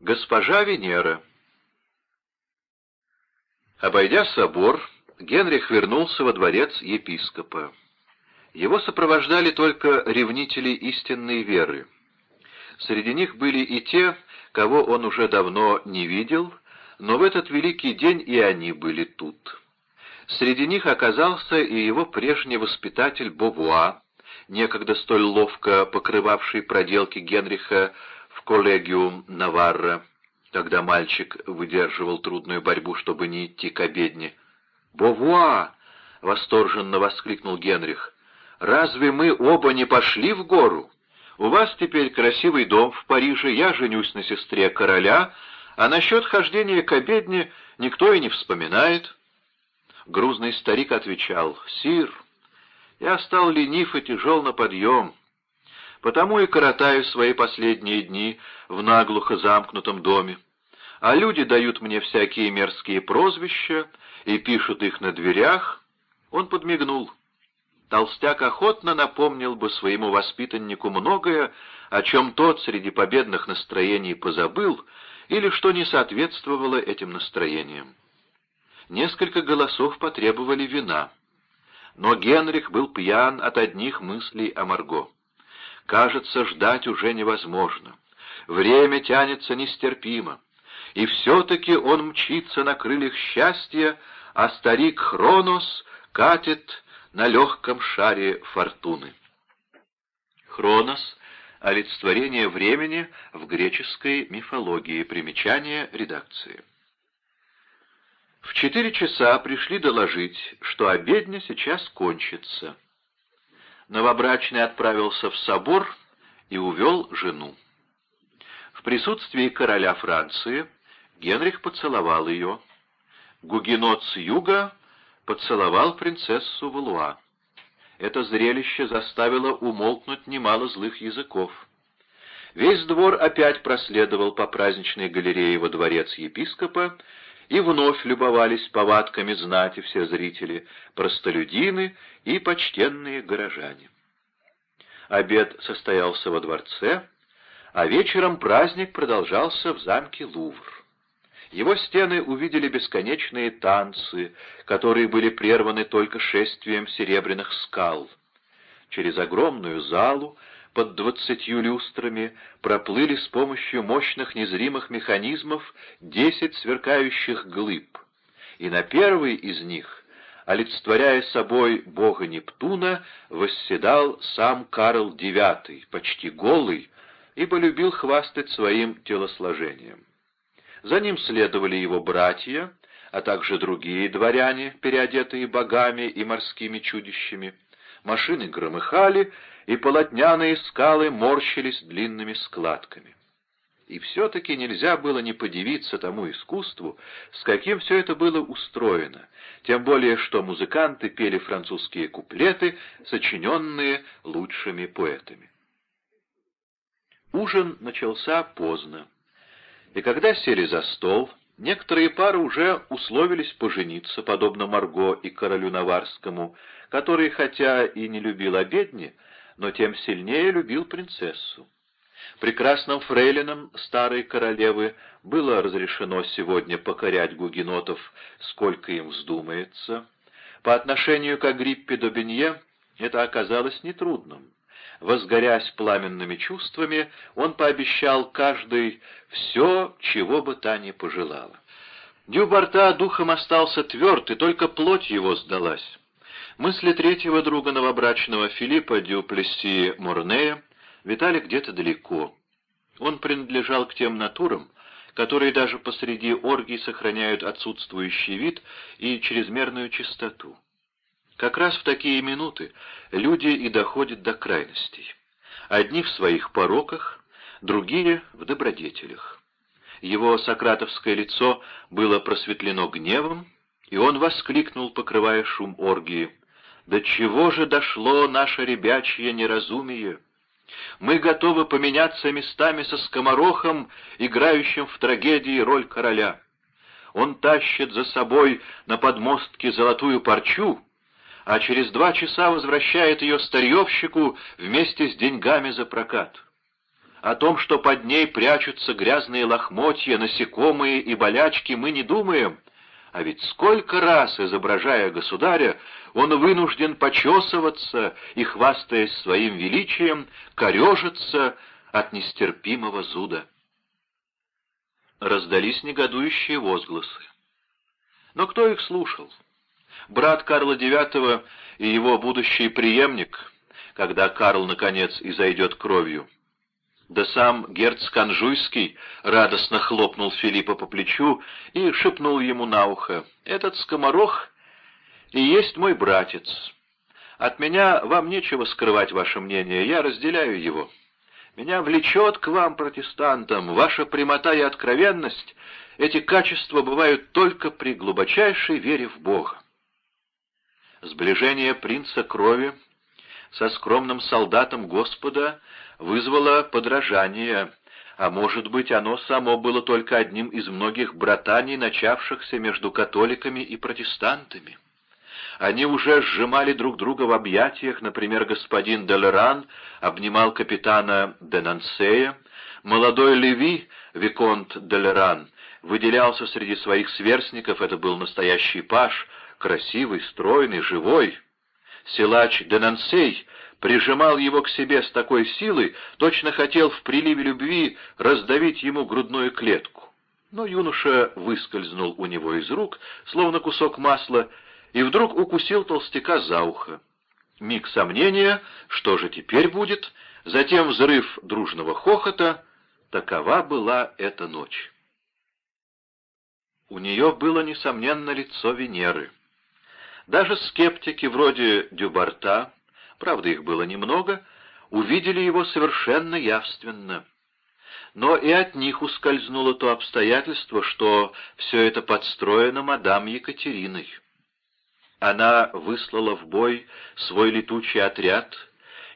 Госпожа Венера Обойдя собор, Генрих вернулся во дворец епископа. Его сопровождали только ревнители истинной веры. Среди них были и те, кого он уже давно не видел, но в этот великий день и они были тут. Среди них оказался и его прежний воспитатель Бовуа, некогда столь ловко покрывавший проделки Генриха коллегиум Наварра, когда мальчик выдерживал трудную борьбу, чтобы не идти к обедне. «Бовуа!» — восторженно воскликнул Генрих. «Разве мы оба не пошли в гору? У вас теперь красивый дом в Париже, я женюсь на сестре короля, а насчет хождения к обедне никто и не вспоминает». Грузный старик отвечал, «Сир, я стал ленив и тяжел на подъем, потому и коротаю свои последние дни в наглухо замкнутом доме. А люди дают мне всякие мерзкие прозвища и пишут их на дверях. Он подмигнул. Толстяк охотно напомнил бы своему воспитаннику многое, о чем тот среди победных настроений позабыл или что не соответствовало этим настроениям. Несколько голосов потребовали вина. Но Генрих был пьян от одних мыслей о Марго. Кажется, ждать уже невозможно. Время тянется нестерпимо. И все-таки он мчится на крыльях счастья, а старик Хронос катит на легком шаре фортуны. Хронос — олицетворение времени в греческой мифологии, примечание редакции. В четыре часа пришли доложить, что обедня сейчас кончится. Новобрачный отправился в собор и увел жену. В присутствии короля Франции Генрих поцеловал ее. Гугенот с юга поцеловал принцессу Валуа. Это зрелище заставило умолкнуть немало злых языков. Весь двор опять проследовал по праздничной галерее во дворец епископа, и вновь любовались повадками знати все зрители, простолюдины и почтенные горожане. Обед состоялся во дворце, а вечером праздник продолжался в замке Лувр. Его стены увидели бесконечные танцы, которые были прерваны только шествием серебряных скал. Через огромную залу под двадцатью люстрами проплыли с помощью мощных незримых механизмов десять сверкающих глыб, и на первой из них, олицетворяя собой бога Нептуна, восседал сам Карл IX, почти голый, ибо любил хвастать своим телосложением. За ним следовали его братья, а также другие дворяне, переодетые богами и морскими чудищами. Машины громыхали, и полотняные скалы морщились длинными складками. И все-таки нельзя было не подивиться тому искусству, с каким все это было устроено, тем более что музыканты пели французские куплеты, сочиненные лучшими поэтами. Ужин начался поздно и когда сели за стол, некоторые пары уже условились пожениться, подобно Марго и королю Наварскому, который, хотя и не любил обедни, но тем сильнее любил принцессу. Прекрасным фрейлинам старой королевы было разрешено сегодня покорять гугенотов, сколько им вздумается. По отношению к Агриппе Добенье это оказалось нетрудным. Возгорясь пламенными чувствами, он пообещал каждый все, чего бы та ни пожелала. Дюбарта духом остался тверд, и только плоть его сдалась. Мысли третьего друга новобрачного Филиппа Дюплесси Морнея витали где-то далеко. Он принадлежал к тем натурам, которые даже посреди оргий сохраняют отсутствующий вид и чрезмерную чистоту. Как раз в такие минуты люди и доходят до крайностей. Одни в своих пороках, другие в добродетелях. Его сократовское лицо было просветлено гневом, и он воскликнул, покрывая шум оргии. «До чего же дошло наше ребячье неразумие? Мы готовы поменяться местами со скоморохом, играющим в трагедии роль короля. Он тащит за собой на подмостке золотую парчу, а через два часа возвращает ее старьевщику вместе с деньгами за прокат. О том, что под ней прячутся грязные лохмотья, насекомые и болячки, мы не думаем. А ведь сколько раз, изображая государя, он вынужден почесываться и, хвастаясь своим величием, корежиться от нестерпимого зуда. Раздались негодующие возгласы. Но кто их слушал? Брат Карла IX и его будущий преемник, когда Карл, наконец, изойдет кровью. Да сам герцог Анжуйский радостно хлопнул Филиппа по плечу и шепнул ему на ухо. «Этот скоморох и есть мой братец. От меня вам нечего скрывать ваше мнение, я разделяю его. Меня влечет к вам, протестантам, ваша прямота и откровенность. Эти качества бывают только при глубочайшей вере в Бога. Сближение принца крови со скромным солдатом Господа вызвало подражание, а может быть, оно само было только одним из многих братаний, начавшихся между католиками и протестантами. Они уже сжимали друг друга в объятиях, например, господин Делеран обнимал капитана Денансея, молодой Леви, Виконт Делеран, выделялся среди своих сверстников, это был настоящий паш, красивый, стройный, живой. Силач Денансей прижимал его к себе с такой силой, точно хотел в приливе любви раздавить ему грудную клетку. Но юноша выскользнул у него из рук, словно кусок масла, и вдруг укусил толстяка за ухо. Миг сомнения, что же теперь будет, затем взрыв дружного хохота. Такова была эта ночь. У нее было, несомненно, лицо Венеры. Даже скептики вроде Дюбарта, правда их было немного, увидели его совершенно явственно. Но и от них ускользнуло то обстоятельство, что все это подстроено мадам Екатериной. Она выслала в бой свой летучий отряд,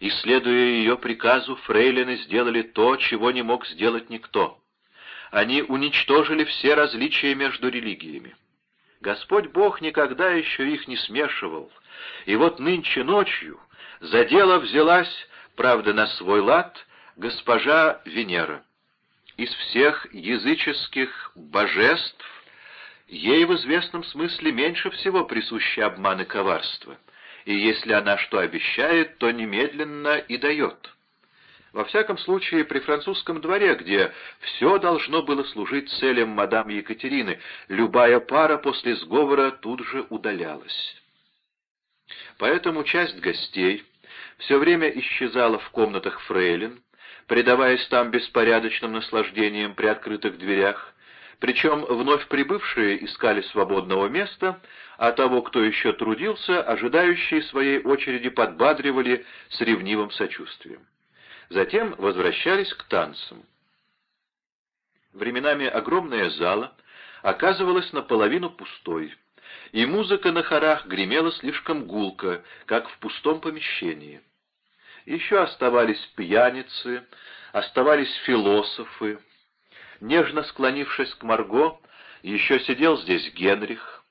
и, следуя ее приказу, фрейлины сделали то, чего не мог сделать никто. Они уничтожили все различия между религиями. Господь Бог никогда еще их не смешивал, и вот нынче ночью за дело взялась, правда, на свой лад, госпожа Венера. Из всех языческих божеств Ей в известном смысле меньше всего присущи обман и коварство, и если она что обещает, то немедленно и дает. Во всяком случае, при французском дворе, где все должно было служить целям мадам Екатерины, любая пара после сговора тут же удалялась. Поэтому часть гостей все время исчезала в комнатах фрейлин, предаваясь там беспорядочным наслаждениям при открытых дверях, причем вновь прибывшие искали свободного места, а того, кто еще трудился, ожидающие своей очереди подбадривали с ревнивым сочувствием. Затем возвращались к танцам. Временами огромная зала оказывалась наполовину пустой, и музыка на хорах гремела слишком гулко, как в пустом помещении. Еще оставались пьяницы, оставались философы, Нежно склонившись к Марго, еще сидел здесь Генрих.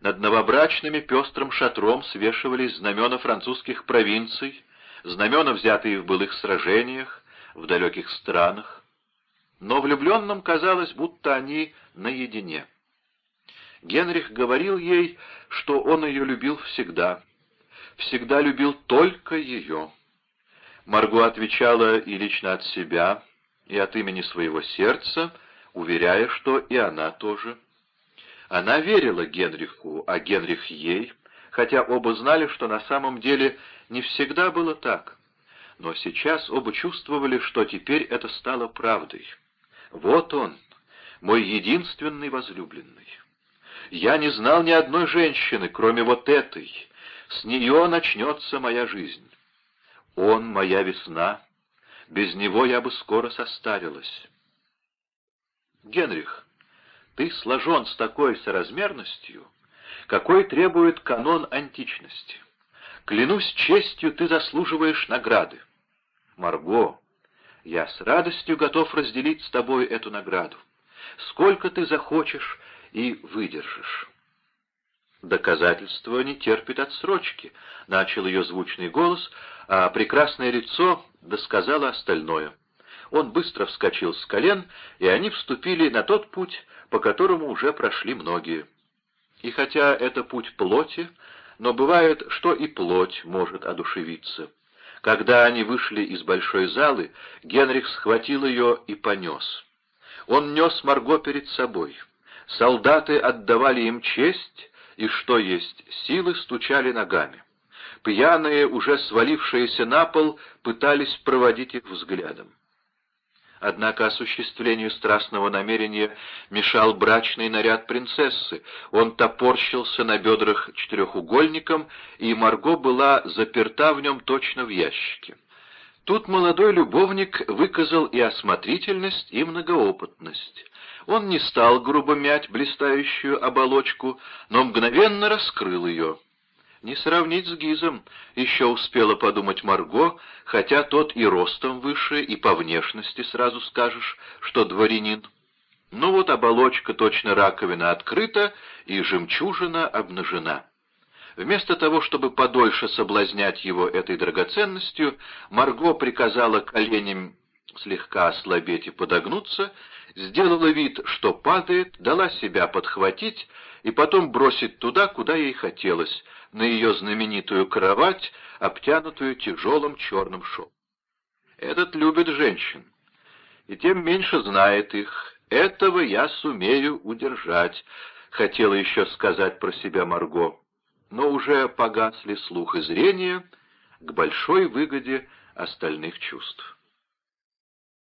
Над новобрачными пестрым шатром свешивались знамена французских провинций, знамена, взятые в былых сражениях, в далеких странах. Но влюбленным казалось, будто они наедине. Генрих говорил ей, что он ее любил всегда, всегда любил только ее. Марго отвечала и лично от себя — и от имени своего сердца, уверяя, что и она тоже. Она верила Генриху, а Генрих ей, хотя оба знали, что на самом деле не всегда было так. Но сейчас оба чувствовали, что теперь это стало правдой. Вот он, мой единственный возлюбленный. Я не знал ни одной женщины, кроме вот этой. С нее начнется моя жизнь. Он — моя весна, без него я бы скоро состарилась. Генрих, ты сложен с такой соразмерностью, какой требует канон античности. Клянусь честью, ты заслуживаешь награды. Марго, я с радостью готов разделить с тобой эту награду. Сколько ты захочешь и выдержишь. «Доказательство не терпит отсрочки», — начал ее звучный голос, а прекрасное лицо досказало остальное. Он быстро вскочил с колен, и они вступили на тот путь, по которому уже прошли многие. И хотя это путь плоти, но бывает, что и плоть может одушевиться. Когда они вышли из большой залы, Генрих схватил ее и понес. Он нес Марго перед собой. Солдаты отдавали им честь, и, что есть, силы стучали ногами. Пьяные, уже свалившиеся на пол, пытались проводить их взглядом. Однако осуществлению страстного намерения мешал брачный наряд принцессы. Он топорщился на бедрах четырехугольником, и Марго была заперта в нем точно в ящике. Тут молодой любовник выказал и осмотрительность, и многоопытность. Он не стал грубо мять блистающую оболочку, но мгновенно раскрыл ее. Не сравнить с Гизом, еще успела подумать Марго, хотя тот и ростом выше, и по внешности сразу скажешь, что дворянин. Ну вот оболочка, точно раковина, открыта, и жемчужина обнажена. Вместо того, чтобы подольше соблазнять его этой драгоценностью, Марго приказала коленям слегка ослабеть и подогнуться, сделала вид, что падает, дала себя подхватить и потом бросить туда, куда ей хотелось, на ее знаменитую кровать, обтянутую тяжелым черным шелком. Этот любит женщин, и тем меньше знает их. Этого я сумею удержать, хотела еще сказать про себя Марго, но уже погасли слух и зрение к большой выгоде остальных чувств.